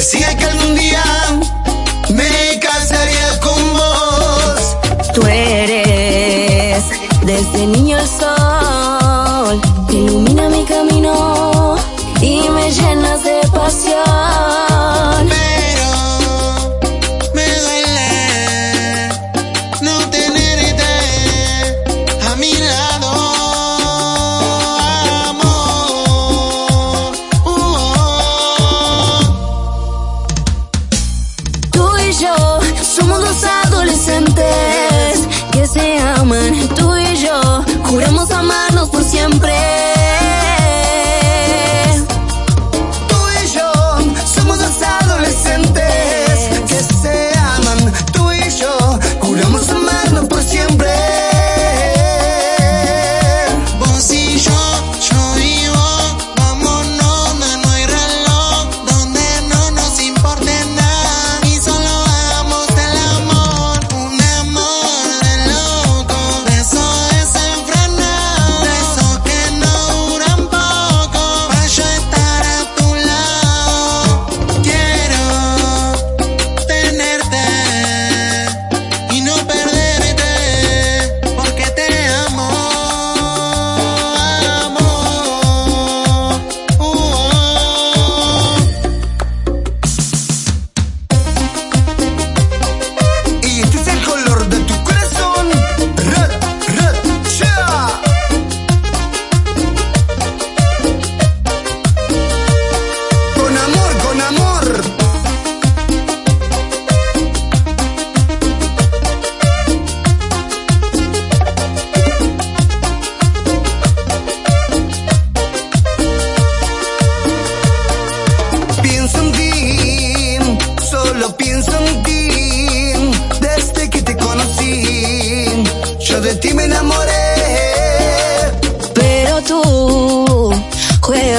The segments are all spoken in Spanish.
Decía que algún día me casaría con vos. Tú eres desde niño el sol ilumina mi camino y me llena.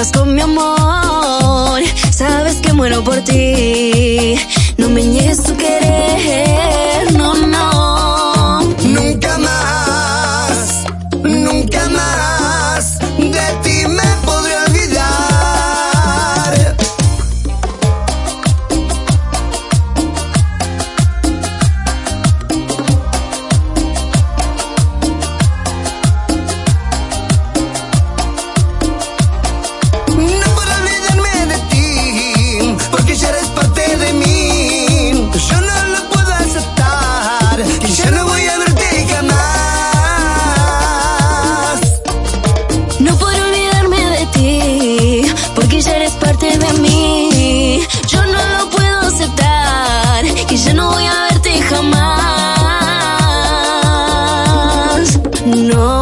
con mi amor. Sabes que muero por ti. No me niegues tu querer. no